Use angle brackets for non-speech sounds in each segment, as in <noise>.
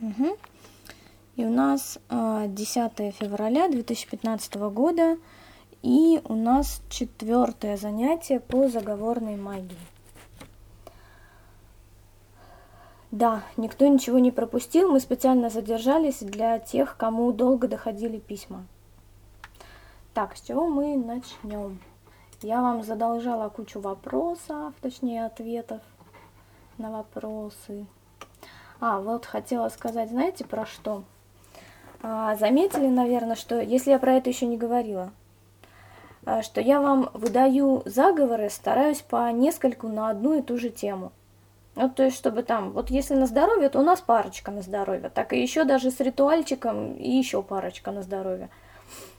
Угу. И у нас 10 а, февраля 2015 года, и у нас четвертое занятие по заговорной магии. Да, никто ничего не пропустил, мы специально задержались для тех, кому долго доходили письма. Так, с чего мы начнем? Я вам задолжала кучу вопросов, точнее ответов на вопросы. А, вот хотела сказать, знаете, про что? А, заметили, наверное, что, если я про это еще не говорила, а, что я вам выдаю заговоры, стараюсь по нескольку на одну и ту же тему. Вот, то есть, чтобы там, вот если на здоровье, то у нас парочка на здоровье, так и еще даже с ритуальчиком и еще парочка на здоровье.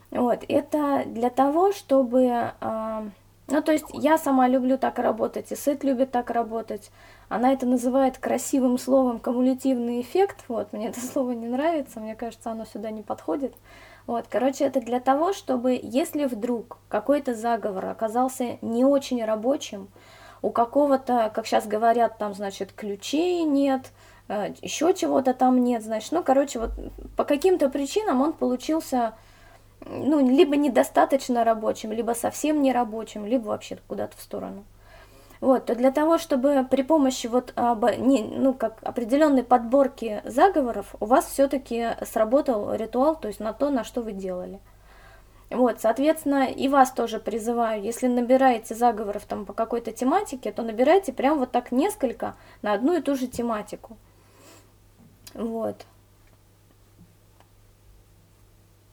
Вот, это для того, чтобы, э, ну, то есть, я сама люблю так работать, и Сет любит так работать. Она это называет красивым словом кумулятивный эффект, вот, мне это <laughs> слово не нравится, мне кажется, оно сюда не подходит. Вот, короче, это для того, чтобы, если вдруг какой-то заговор оказался не очень рабочим, у какого-то, как сейчас говорят, там, значит, ключей нет, э, еще чего-то там нет, значит, ну, короче, вот по каким-то причинам он получился, ну, либо недостаточно рабочим, либо совсем не рабочим, либо вообще куда-то в сторону. Вот, то для того, чтобы при помощи вот, не, ну, как определенной подборки заговоров у вас все-таки сработал ритуал, то есть на то, на что вы делали. Вот, соответственно, и вас тоже призываю, если набираете заговоров там по какой-то тематике, то набирайте прям вот так несколько на одну и ту же тематику. Вот.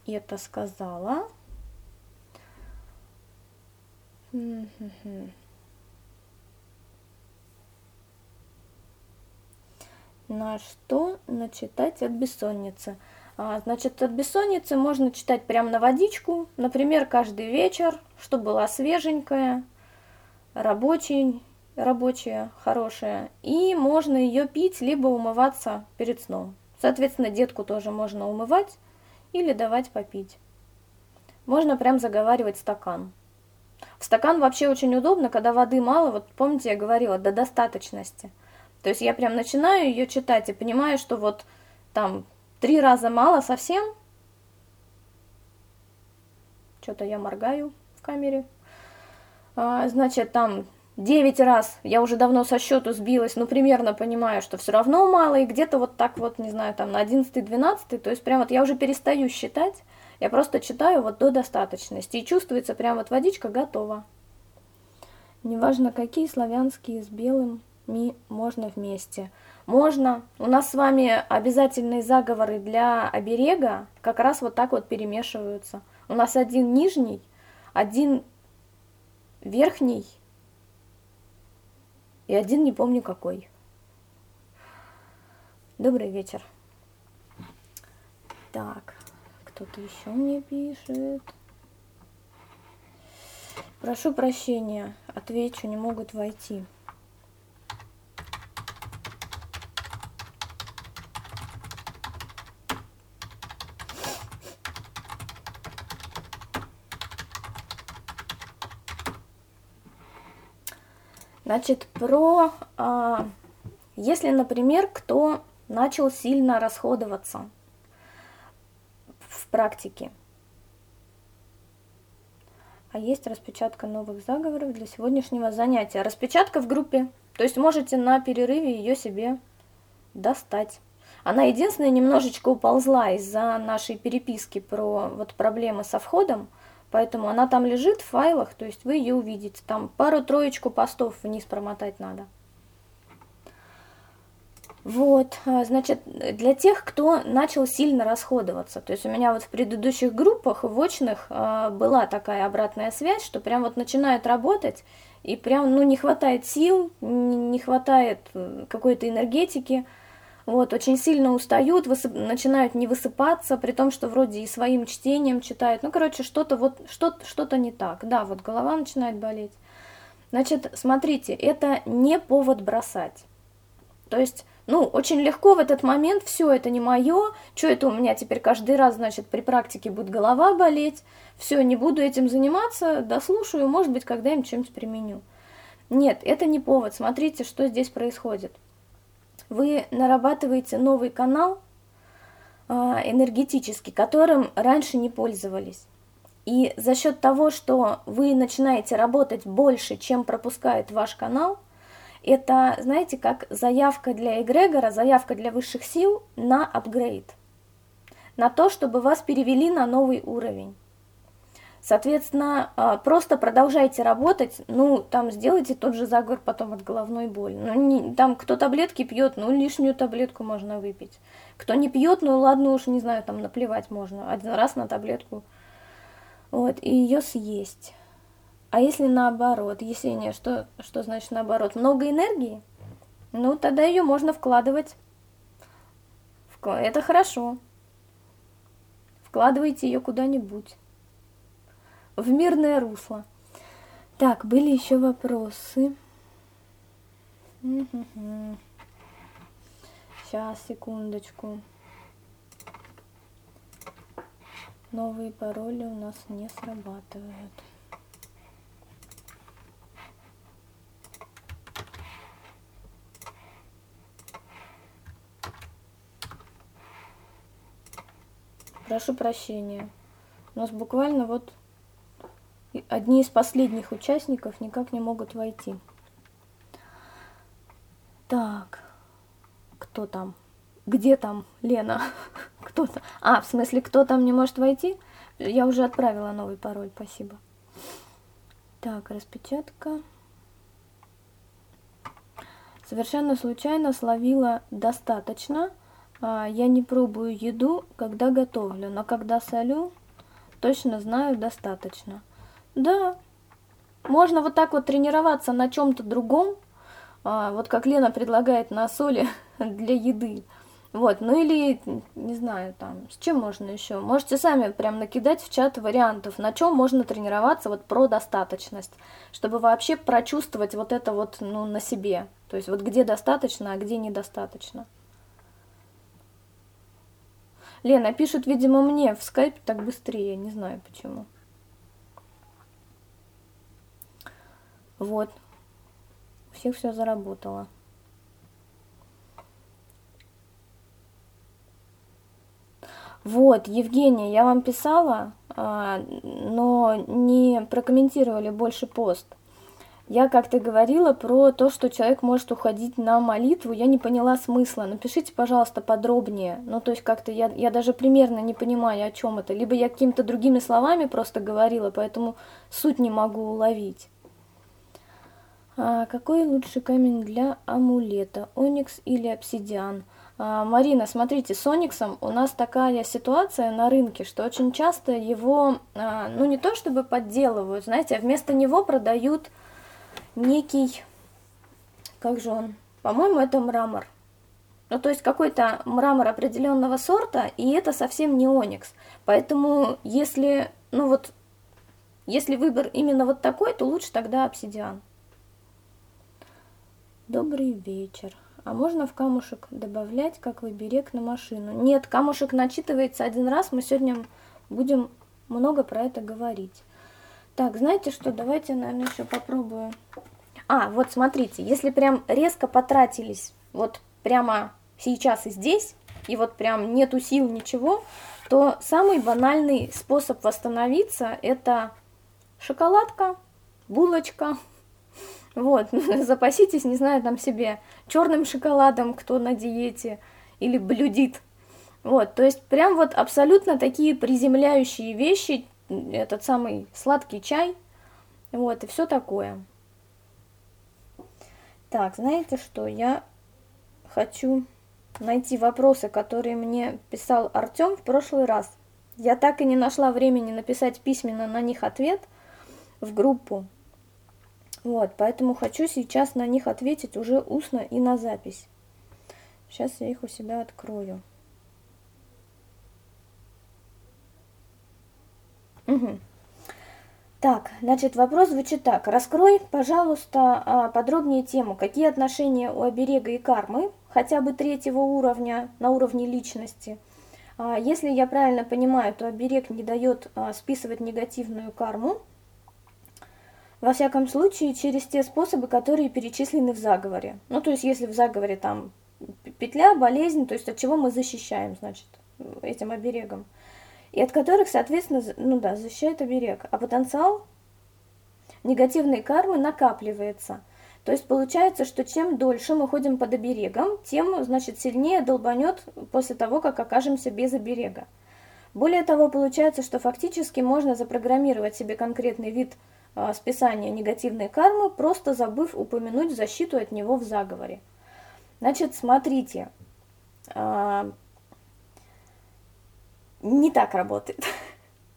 Это сказала. На что начитать от бессонницы? А, значит, от бессонницы можно читать прямо на водичку, например, каждый вечер, чтобы была свеженькая, рабочая, рабочая, хорошая. И можно ее пить, либо умываться перед сном. Соответственно, детку тоже можно умывать или давать попить. Можно прям заговаривать стакан. В стакан вообще очень удобно, когда воды мало, вот помните, я говорила, до достаточности. То есть я прям начинаю ее читать и понимаю, что вот там Три раза мало совсем? Что-то я моргаю в камере. А, значит, там 9 раз, я уже давно со счету сбилась, но примерно понимаю, что все равно мало, и где-то вот так вот, не знаю, там на 11-12, то есть прям вот я уже перестаю считать, я просто читаю вот до достаточности, и чувствуется прям вот водичка готова. Неважно какие, славянские с белым ми можно вместе. Можно. У нас с вами обязательные заговоры для оберега как раз вот так вот перемешиваются. У нас один нижний, один верхний и один не помню какой. Добрый вечер. Так, кто-то еще мне пишет. Прошу прощения, отвечу, не могут войти. Значит, про, а, если, например, кто начал сильно расходоваться в практике, а есть распечатка новых заговоров для сегодняшнего занятия. Распечатка в группе, то есть можете на перерыве ее себе достать. Она единственная немножечко уползла из-за нашей переписки про вот проблемы со входом, Поэтому она там лежит в файлах, то есть вы ее увидите. Там пару-троечку постов вниз промотать надо. Вот, а, значит, для тех, кто начал сильно расходоваться, то есть у меня вот в предыдущих группах, в очных, а, была такая обратная связь, что прям вот начинают работать, и прям, ну, не хватает сил, не хватает какой-то энергетики, вот, очень сильно устают, высып... начинают не высыпаться, при том, что вроде и своим чтением читают. Ну, короче, что-то вот, что-то что не так. Да, вот голова начинает болеть. Значит, смотрите, это не повод бросать. То есть, ну, очень легко в этот момент, все это не мое, что это у меня теперь каждый раз, значит, при практике будет голова болеть, все, не буду этим заниматься, дослушаю, может быть, когда-нибудь что-нибудь применю. Нет, это не повод, смотрите, что здесь происходит вы нарабатываете новый канал, а, энергетически, которым раньше не пользовались. И за счет того, что вы начинаете работать больше, чем пропускает ваш канал, это, знаете, как заявка для эгрегора, заявка для высших сил на апгрейд, на то, чтобы вас перевели на новый уровень. Соответственно, а, просто продолжайте работать, ну, там, сделайте тот же заговор потом от головной боли. Ну, не, там, кто таблетки пьет, ну, лишнюю таблетку можно выпить. Кто не пьет, ну, ладно уж, не знаю, там, наплевать можно. Один раз на таблетку, вот, и ее съесть. А если наоборот, Есения, что, что значит наоборот? Много энергии? Ну, тогда ее можно вкладывать. Это хорошо. Вкладывайте ее куда-нибудь в мирное русло. Так, были еще вопросы. Сейчас, секундочку. Новые пароли у нас не срабатывают. Прошу прощения. У нас буквально вот одни из последних участников никак не могут войти. Так, кто там? Где там Лена? <laughs> Кто то А, в смысле, кто там не может войти? Я уже отправила новый пароль, спасибо. Так, распечатка. Совершенно случайно словила достаточно. А, я не пробую еду, когда готовлю, но когда солю, точно знаю достаточно. Да, можно вот так вот тренироваться на чем-то другом, а, вот как Лена предлагает на соли <laughs> для еды. Вот, ну или, не знаю, там, с чем можно еще? Можете сами прям накидать в чат вариантов, на чем можно тренироваться вот про достаточность, чтобы вообще прочувствовать вот это вот, ну, на себе. То есть вот где достаточно, а где недостаточно. Лена пишет, видимо, мне в скайпе так быстрее, не знаю почему. Вот. У всех все заработало. Вот, Евгения, я вам писала, а, но не прокомментировали больше пост. Я как-то говорила про то, что человек может уходить на молитву, я не поняла смысла. Напишите, пожалуйста, подробнее. Ну, то есть как-то я, я даже примерно не понимаю, о чем это. Либо я какими-то другими словами просто говорила, поэтому суть не могу уловить. А какой лучший камень для амулета? Оникс или обсидиан? А, Марина, смотрите, с ониксом у нас такая ситуация на рынке, что очень часто его, а, ну не то чтобы подделывают, знаете, а вместо него продают некий, как же он, по-моему, это мрамор. Ну, то есть какой-то мрамор определенного сорта, и это совсем не оникс. Поэтому, если, ну вот, если выбор именно вот такой, то лучше тогда обсидиан. Добрый вечер. А можно в камушек добавлять, как в оберег на машину? Нет, камушек начитывается один раз. Мы сегодня будем много про это говорить. Так, знаете что, давайте, наверное, еще попробую. А, вот смотрите, если прям резко потратились, вот прямо сейчас и здесь, и вот прям нету сил, ничего, то самый банальный способ восстановиться – это шоколадка, булочка, вот, <laughs> запаситесь, не знаю, там себе черным шоколадом, кто на диете, или блюдит. Вот, то есть прям вот абсолютно такие приземляющие вещи, этот самый сладкий чай, вот, и все такое. Так, знаете что, я хочу найти вопросы, которые мне писал Артем в прошлый раз. Я так и не нашла времени написать письменно на них ответ в группу. Вот, поэтому хочу сейчас на них ответить уже устно и на запись. Сейчас я их у себя открою. Угу. Так, значит, вопрос звучит так. Раскрой, пожалуйста, а, подробнее тему, какие отношения у оберега и кармы, хотя бы третьего уровня, на уровне личности. А, если я правильно понимаю, то оберег не дает а, списывать негативную карму, во всяком случае, через те способы, которые перечислены в заговоре. Ну, то есть, если в заговоре там петля, болезнь, то есть от чего мы защищаем, значит, этим оберегом, и от которых, соответственно, ну да, защищает оберег. А потенциал негативной кармы накапливается. То есть получается, что чем дольше мы ходим под оберегом, тем, значит, сильнее долбанет после того, как окажемся без оберега. Более того, получается, что фактически можно запрограммировать себе конкретный вид списания негативной кармы, просто забыв упомянуть защиту от него в заговоре. Значит, смотрите, э, не так работает.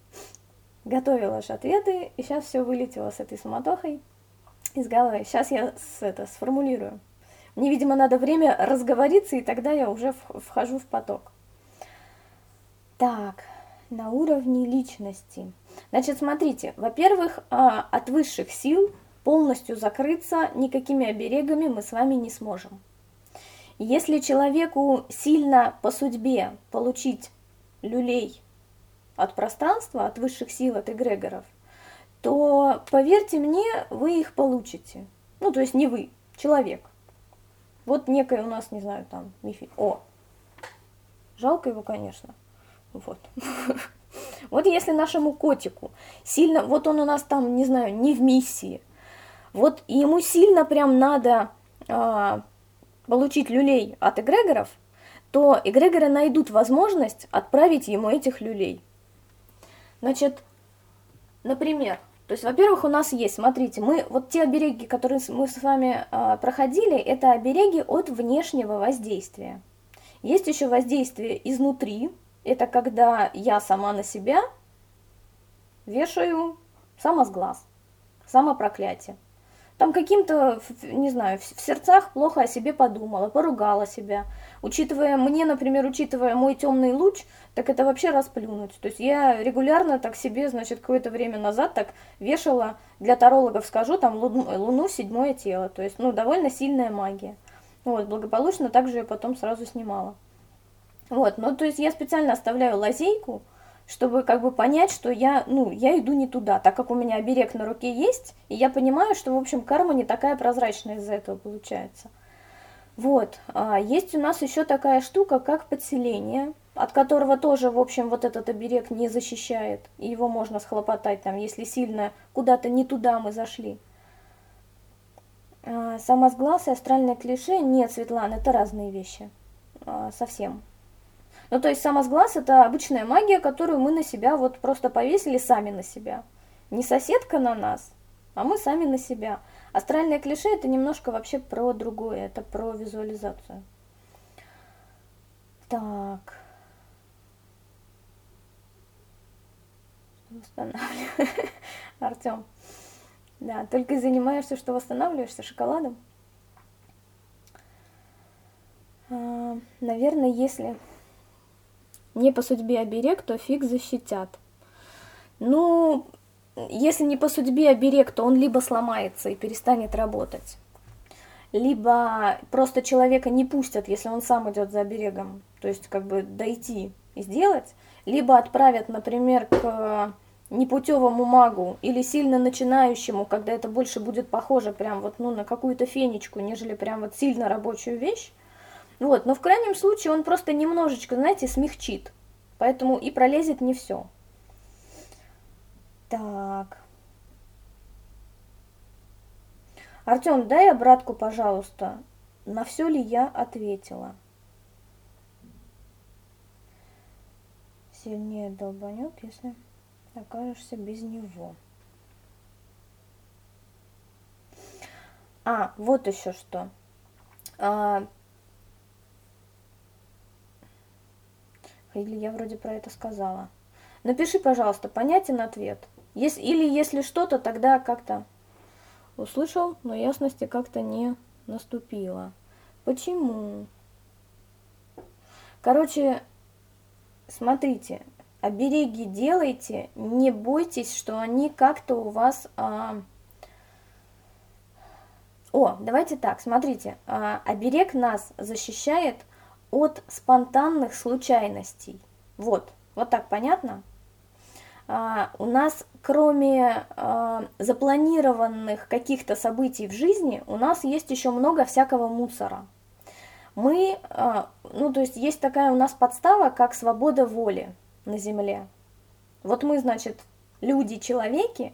<laughs> Готовила же ответы, и сейчас все вылетело с этой суматохой из головы. Сейчас я с, это сформулирую. Мне, видимо, надо время разговориться, и тогда я уже вхожу в поток. Так, на уровне личности. Значит, смотрите, во-первых, а, от высших сил полностью закрыться никакими оберегами мы с вами не сможем. Если человеку сильно по судьбе получить люлей от пространства, от высших сил, от эгрегоров, то, поверьте мне, вы их получите. Ну, то есть не вы, человек. Вот некое у нас, не знаю, там, мифи. О, жалко его, конечно. Вот. <laughs> Вот если нашему котику сильно, вот он у нас там, не знаю, не в миссии, вот ему сильно прям надо а, получить люлей от эгрегоров, то эгрегоры найдут возможность отправить ему этих люлей. Значит, например, то есть, во-первых, у нас есть, смотрите, мы вот те обереги, которые мы с вами а, проходили, это обереги от внешнего воздействия. Есть еще воздействие изнутри, это когда я сама на себя вешаю самосглаз, самопроклятие. Там каким-то, не знаю, в сердцах плохо о себе подумала, поругала себя. Учитывая, мне, например, учитывая мой темный луч, так это вообще расплюнуть. То есть я регулярно так себе, значит, какое-то время назад так вешала, для тарологов скажу, там луну, луну седьмое тело. То есть, ну, довольно сильная магия. Вот, благополучно также я потом сразу снимала. Вот, ну то есть я специально оставляю лазейку, чтобы как бы понять, что я, ну, я иду не туда, так как у меня оберег на руке есть, и я понимаю, что, в общем, карма не такая прозрачная из-за этого получается. Вот, а есть у нас еще такая штука, как подселение, от которого тоже, в общем, вот этот оберег не защищает, и его можно схлопотать там, если сильно куда-то не туда мы зашли. А, самосглаз и астральное клише, нет, Светлана, это разные вещи, а, совсем. Ну, то есть самосглаз – это обычная магия, которую мы на себя вот просто повесили сами на себя. Не соседка на нас, а мы сами на себя. Астральное клише – это немножко вообще про другое, это про визуализацию. Так. Восстанавливаю. <laughs> Артем. Да, только занимаешься, что восстанавливаешься шоколадом. А, наверное, если не по судьбе оберег, то фиг защитят. Ну, если не по судьбе оберег, то он либо сломается и перестанет работать, либо просто человека не пустят, если он сам идет за оберегом, то есть как бы дойти и сделать, либо отправят, например, к непутевому магу или сильно начинающему, когда это больше будет похоже прям вот ну, на какую-то фенечку, нежели прям вот сильно рабочую вещь, вот, но в крайнем случае он просто немножечко, знаете, смягчит. Поэтому и пролезет не все. Так. Артем, дай обратку, пожалуйста. На все ли я ответила? Сильнее долбанет, если окажешься без него. А, вот еще что. А, Или я вроде про это сказала. Напиши, пожалуйста, понятен ответ. Если, или если что-то, тогда как-то услышал, но ясности как-то не наступило. Почему? Короче, смотрите, обереги делайте, не бойтесь, что они как-то у вас... А... О, давайте так, смотрите, а, оберег нас защищает от спонтанных случайностей. Вот, вот так понятно? А, у нас, кроме а, запланированных каких-то событий в жизни, у нас есть еще много всякого мусора. Мы, а, ну то есть есть такая у нас подстава, как свобода воли на Земле. Вот мы, значит, люди, человеки,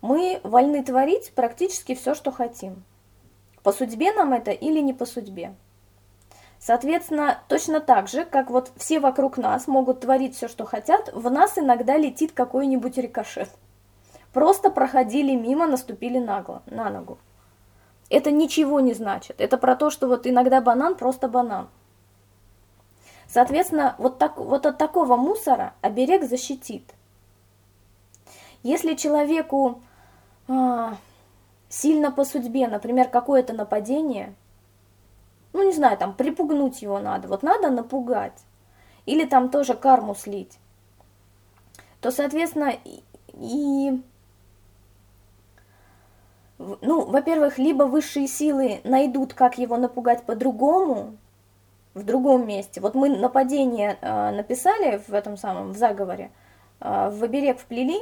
мы вольны творить практически все, что хотим. По судьбе нам это или не по судьбе. Соответственно, точно так же, как вот все вокруг нас могут творить все, что хотят, в нас иногда летит какой-нибудь рикошет. Просто проходили мимо, наступили нагло, на ногу. Это ничего не значит. Это про то, что вот иногда банан просто банан. Соответственно, вот, так, вот от такого мусора оберег защитит. Если человеку а, сильно по судьбе, например, какое-то нападение, ну не знаю, там припугнуть его надо, вот надо напугать, или там тоже карму слить, то, соответственно, и ну, во-первых, либо высшие силы найдут, как его напугать по-другому, в другом месте. Вот мы нападение э, написали в этом самом, в заговоре, э, в оберег вплели,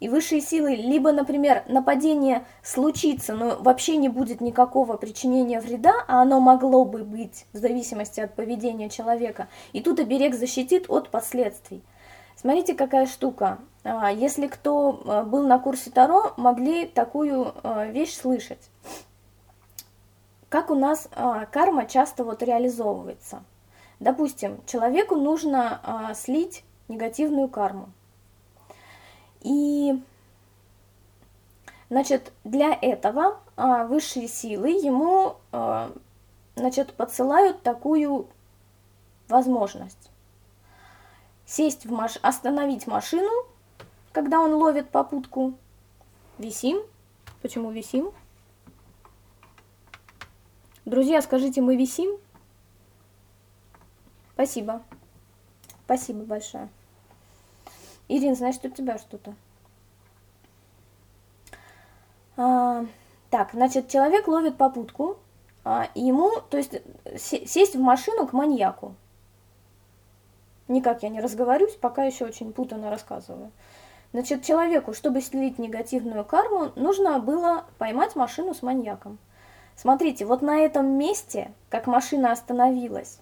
и высшие силы, либо, например, нападение случится, но вообще не будет никакого причинения вреда, а оно могло бы быть в зависимости от поведения человека, и тут оберег защитит от последствий. Смотрите, какая штука. А, если кто а, был на курсе Таро, могли такую а, вещь слышать. Как у нас карма часто вот реализовывается. Допустим, человеку нужно слить негативную карму. И, значит, для этого высшие силы ему, значит, подсылают такую возможность сесть в маш... остановить машину, когда он ловит попутку. Висим. Почему висим? Друзья, скажите, мы висим? Спасибо. Спасибо большое. Ирин, что у тебя что-то? А, так, значит, человек ловит попутку, а, ему, то есть, сесть в машину к маньяку. Никак я не разговорюсь, пока еще очень путанно рассказываю. Значит, человеку, чтобы слить негативную карму, нужно было поймать машину с маньяком. Смотрите, вот на этом месте, как машина остановилась,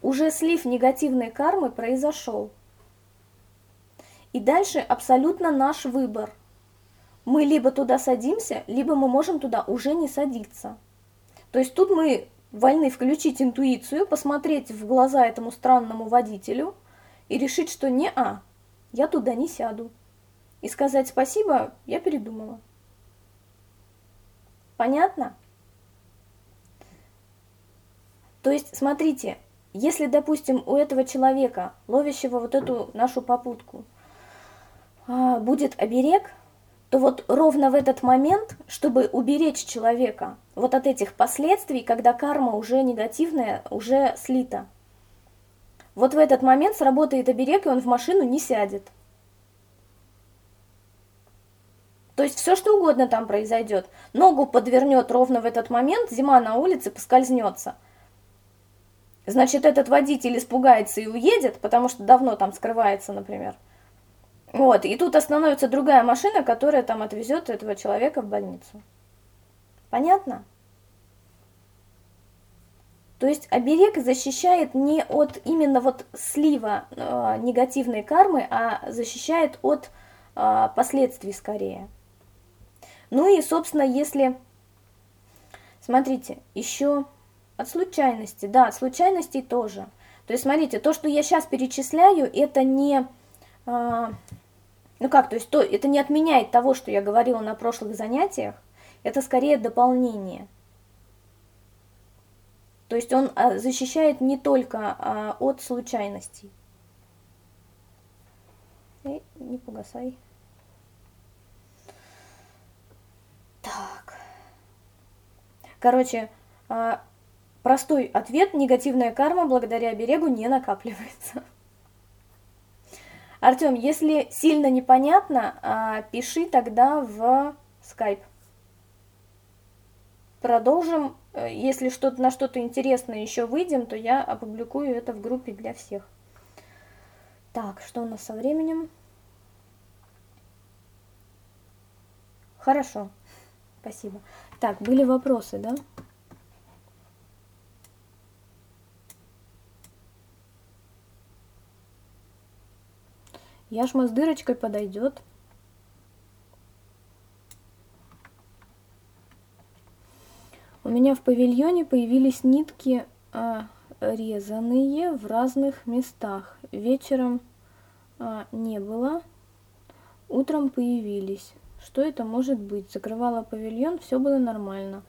уже слив негативной кармы произошел. И дальше абсолютно наш выбор. Мы либо туда садимся, либо мы можем туда уже не садиться. То есть тут мы вольны включить интуицию, посмотреть в глаза этому странному водителю – и решить, что не а, я туда не сяду. И сказать спасибо я передумала. Понятно? То есть, смотрите, если, допустим, у этого человека, ловящего вот эту нашу попутку, будет оберег, то вот ровно в этот момент, чтобы уберечь человека вот от этих последствий, когда карма уже негативная, уже слита – вот в этот момент сработает оберег, и он в машину не сядет. То есть все что угодно там произойдет. Ногу подвернет ровно в этот момент, зима на улице, поскользнется. Значит, этот водитель испугается и уедет, потому что давно там скрывается, например. Вот, и тут остановится другая машина, которая там отвезет этого человека в больницу. Понятно? То есть оберег защищает не от именно вот слива э, негативной кармы, а защищает от э, последствий скорее. Ну и, собственно, если, смотрите, еще от случайности, да, от случайностей тоже. То есть, смотрите, то, что я сейчас перечисляю, это не, ну как, то есть то, это не отменяет того, что я говорила на прошлых занятиях, это скорее дополнение – то есть он а, защищает не только а, от случайностей. Эй, не погасай. Так. Короче, а, простой ответ. Негативная карма благодаря оберегу не накапливается. Артем, если сильно непонятно, пиши тогда в Skype. Продолжим Э, если что-то на что-то интересное еще выйдем, то я опубликую это в группе для всех. Так, что у нас со временем? Хорошо, спасибо. Так, были вопросы, да? Яшма с дырочкой подойдет. У меня в павильоне появились нитки а, резаные в разных местах. Вечером а, не было, утром появились. Что это может быть? Закрывала павильон, все было нормально.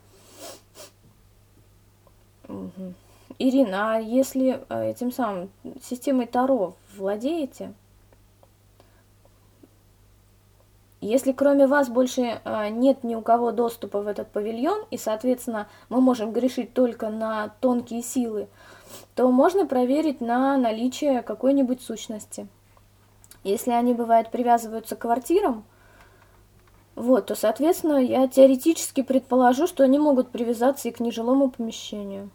Угу. Ирина, а если а, этим самым системой Таро владеете? Если кроме вас больше а, нет ни у кого доступа в этот павильон, и, соответственно, мы можем грешить только на тонкие силы, то можно проверить на наличие какой-нибудь сущности. Если они, бывает, привязываются к квартирам, вот, то, соответственно, я теоретически предположу, что они могут привязаться и к нежилому помещению.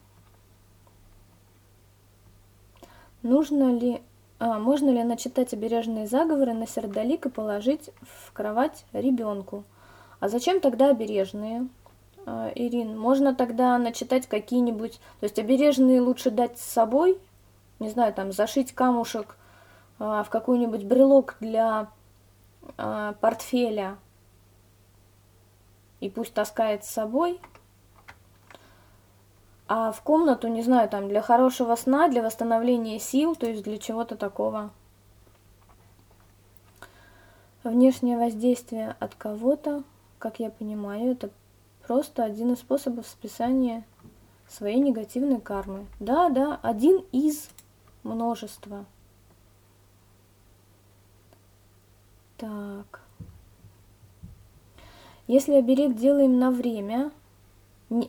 Нужно ли а, можно ли начитать обережные заговоры на сердолик и положить в кровать ребенку? А зачем тогда обережные? А, Ирин, можно тогда начитать какие-нибудь... То есть обережные лучше дать с собой? Не знаю, там, зашить камушек а, в какой-нибудь брелок для портфеля и пусть таскает с собой – а в комнату, не знаю, там для хорошего сна, для восстановления сил, то есть для чего-то такого. Внешнее воздействие от кого-то, как я понимаю, это просто один из способов списания своей негативной кармы. Да, да, один из множества. Так. Если оберег делаем на время,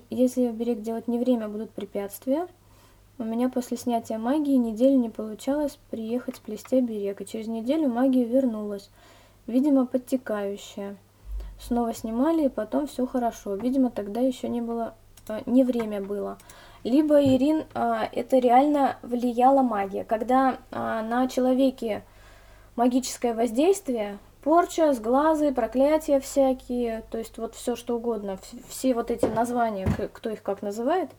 если берег делать не время, будут препятствия. У меня после снятия магии неделю не получалось приехать сплести берег, и через неделю магия вернулась, видимо, подтекающая. Снова снимали, и потом все хорошо. Видимо, тогда еще не было, э, не время было. Либо, Ирин, э, это реально влияла магия. Когда э, на человеке магическое воздействие, порча, сглазы, проклятия всякие, то есть вот все что угодно, все вот эти названия, кто их как называет,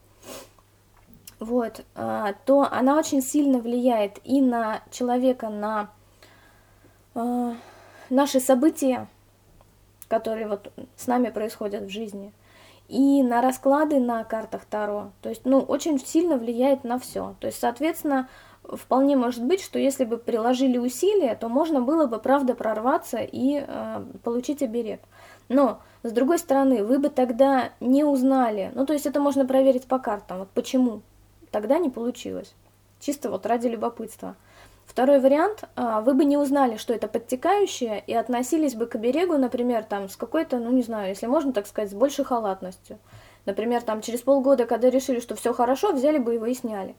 вот, а, то она очень сильно влияет и на человека, на а, наши события, которые вот с нами происходят в жизни, и на расклады на картах Таро. То есть, ну, очень сильно влияет на все. То есть, соответственно, вполне может быть, что если бы приложили усилия, то можно было бы, правда, прорваться и э, получить оберег. Но, с другой стороны, вы бы тогда не узнали, ну, то есть это можно проверить по картам, вот почему тогда не получилось, чисто вот ради любопытства. Второй вариант, э, вы бы не узнали, что это подтекающее, и относились бы к оберегу, например, там, с какой-то, ну, не знаю, если можно так сказать, с большей халатностью. Например, там, через полгода, когда решили, что все хорошо, взяли бы его и сняли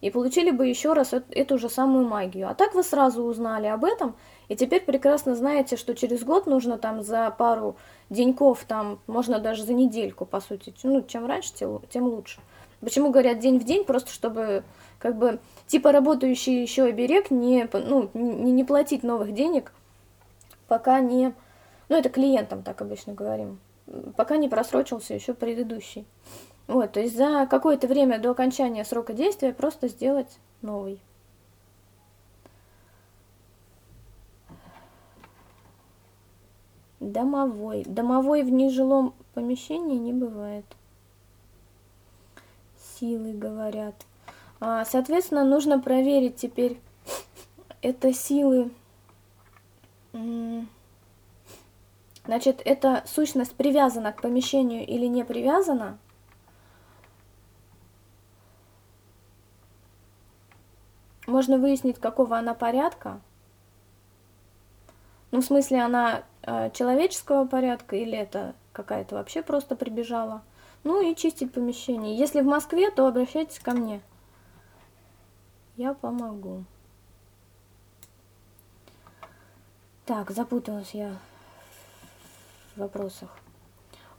и получили бы еще раз эту же самую магию. А так вы сразу узнали об этом, и теперь прекрасно знаете, что через год нужно там за пару деньков, там можно даже за недельку, по сути, ну, чем раньше, тем лучше. Почему говорят день в день? Просто чтобы как бы типа работающий еще оберег не, ну, не, не платить новых денег, пока не... Ну, это клиентам так обычно говорим. Пока не просрочился еще предыдущий. Вот, то есть за какое-то время до окончания срока действия просто сделать новый. Домовой. Домовой в нежилом помещении не бывает. Силы говорят. А, соответственно, нужно проверить теперь, <laughs> это силы... Значит, эта сущность привязана к помещению или не привязана? Можно выяснить, какого она порядка. Ну, в смысле, она э, человеческого порядка или это какая-то вообще просто прибежала. Ну и чистить помещение. Если в Москве, то обращайтесь ко мне. Я помогу. Так, запуталась я в вопросах.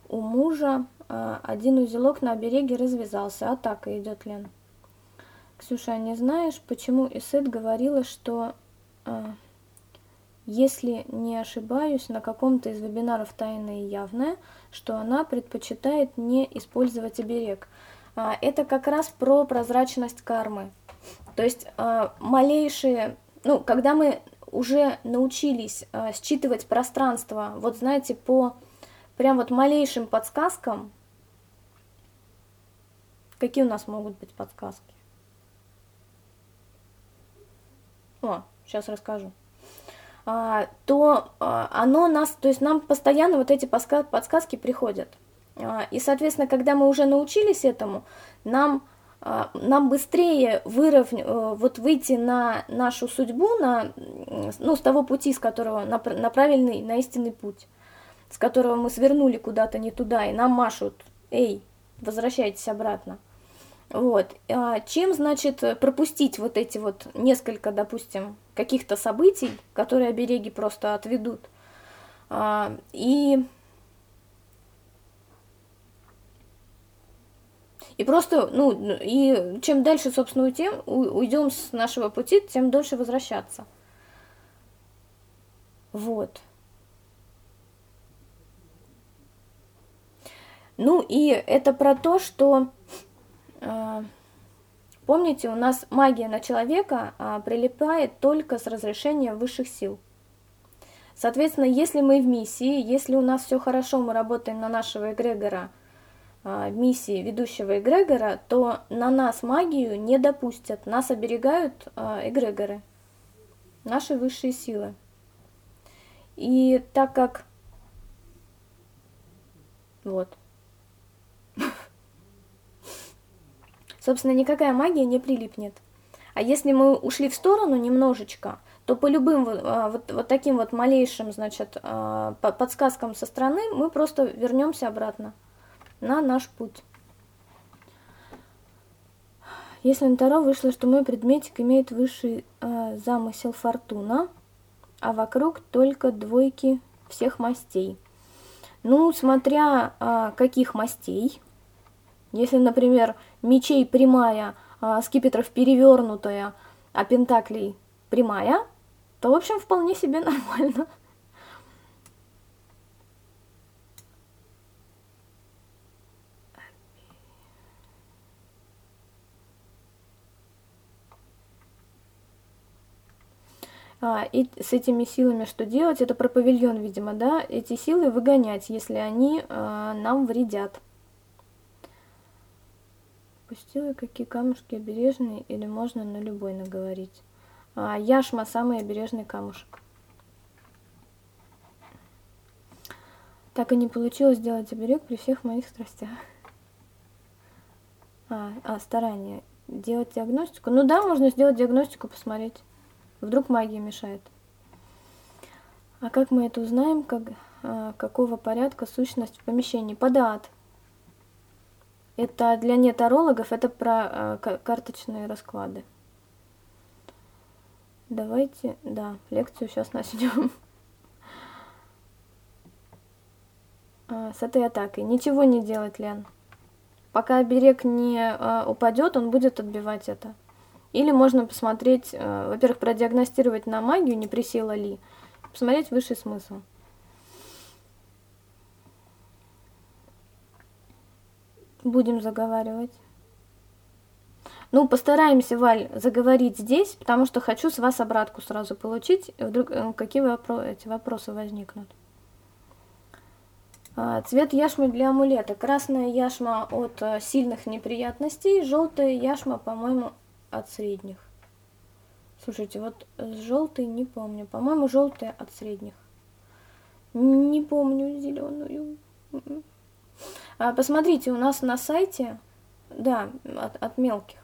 У мужа э, один узелок на береге развязался. Атака идет, Лен. Ксюша, а не знаешь, почему Исет говорила, что, э, если не ошибаюсь, на каком-то из вебинаров «Тайное и явное», что она предпочитает не использовать оберег. А, это как раз про прозрачность кармы. То есть а, малейшие, ну, когда мы уже научились э, считывать пространство, вот знаете, по прям вот малейшим подсказкам, какие у нас могут быть подсказки? О, сейчас расскажу. А, то а, оно нас, то есть нам постоянно вот эти подсказки приходят. А, и, соответственно, когда мы уже научились этому, нам нам быстрее выровнять, э, вот выйти на нашу судьбу, на, ну, с того пути, с которого, на, на правильный, на истинный путь, с которого мы свернули куда-то не туда, и нам машут, эй, возвращайтесь обратно. Вот. А чем, значит, пропустить вот эти вот несколько, допустим, каких-то событий, которые обереги просто отведут, и И просто, ну, и чем дальше, собственно, уйдем, уйдем с нашего пути, тем дольше возвращаться. Вот. Ну и это про то, что, помните, у нас магия на человека э, прилипает только с разрешения высших сил. Соответственно, если мы в миссии, если у нас все хорошо, мы работаем на нашего эгрегора, а, миссии ведущего эгрегора, то на нас магию не допустят. Нас оберегают а, эгрегоры, наши высшие силы. И так как... Вот. Собственно, никакая магия не прилипнет. А если мы ушли в сторону немножечко, то по любым а, вот, вот таким вот малейшим, значит, подсказкам со стороны мы просто вернемся обратно на наш путь. Если на Таро вышло, что мой предметик имеет высший э, замысел фортуна, а вокруг только двойки всех мастей. Ну, смотря э, каких мастей. Если, например, мечей прямая, э, скипетров перевернутая, а пентаклей прямая, то, в общем, вполне себе <laughs> нормально. А, и с этими силами что делать? Это про павильон, видимо, да? Эти силы выгонять, если они а, нам вредят. Пустила какие камушки обережные или можно на любой наговорить? А, яшма самый обережный камушек. Так и не получилось сделать оберег при всех моих страстях. А, а старание. Делать диагностику? Ну да, можно сделать диагностику, посмотреть. Вдруг магия мешает. А как мы это узнаем, как, а, какого порядка сущность в помещении? Подат. Это для нетарологов, это про а, карточные расклады. Давайте, да, лекцию сейчас начнем. <laughs> А, с этой атакой. Ничего не делать, Лен. Пока берег не а, упадет, он будет отбивать это. Или можно посмотреть, э, во-первых, продиагностировать на магию, не присела ли, посмотреть высший смысл. Будем заговаривать. Ну, постараемся, Валь, заговорить здесь, потому что хочу с вас обратку сразу получить, вдруг э, какие вопро эти вопросы возникнут. А, цвет яшмы для амулета. Красная яшма от э, сильных неприятностей, желтая яшма, по-моему, от средних. Слушайте, вот желтый не помню. По-моему, желтый от средних. Не помню зеленую. А, посмотрите, у нас на сайте, да, от, от мелких.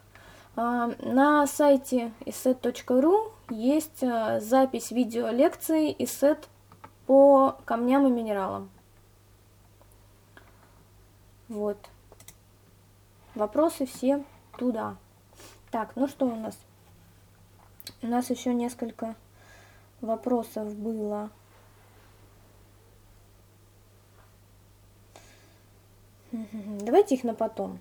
А, на сайте iset.ru есть а, запись видеолекции iset по камням и минералам. Вот. Вопросы все туда. Так, ну что у нас? У нас еще несколько вопросов было. Давайте их на потом.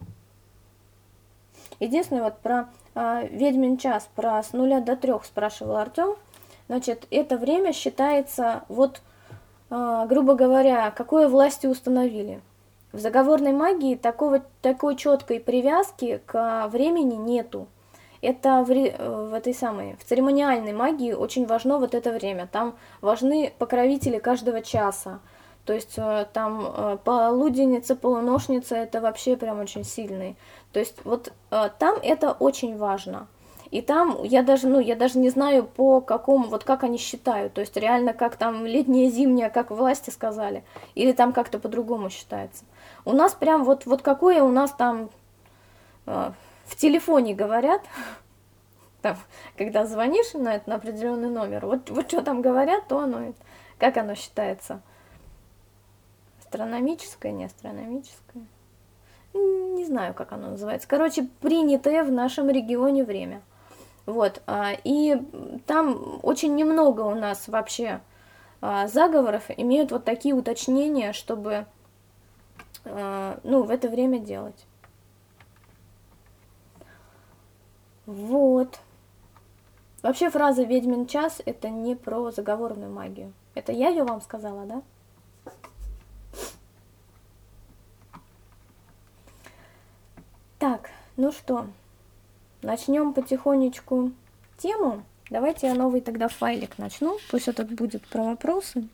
Единственное, вот про э, ведьмин час, про с нуля до трех спрашивал Артем. Значит, это время считается, вот, э, грубо говоря, какое власти установили. В заговорной магии такого, такой четкой привязки к времени нету. это в, в этой самой, в церемониальной магии очень важно вот это время. Там важны покровители каждого часа. То есть э, там э, полуденница, полуношница, это вообще прям очень сильный. То есть вот э, там это очень важно. И там я даже, ну, я даже не знаю по какому, вот как они считают, то есть реально как там летняя, зимняя, как власти сказали, или там как-то по-другому считается. У нас прям вот, вот какое у нас там э, в телефоне говорят, <laughs> там, когда звонишь на, это, на определенный номер, вот, вот что там говорят, то оно, как оно считается – астрономическое, не астрономическое. Не знаю, как оно называется. Короче, принятое в нашем регионе время. Вот, а, и там очень немного у нас вообще а, заговоров имеют вот такие уточнения, чтобы, а, ну, в это время делать. Вот. Вообще фраза «ведьмин час» — это не про заговорную магию. Это я ее вам сказала, да? Так, ну что, начнем потихонечку тему. Давайте я новый тогда файлик начну, пусть этот будет про вопросы.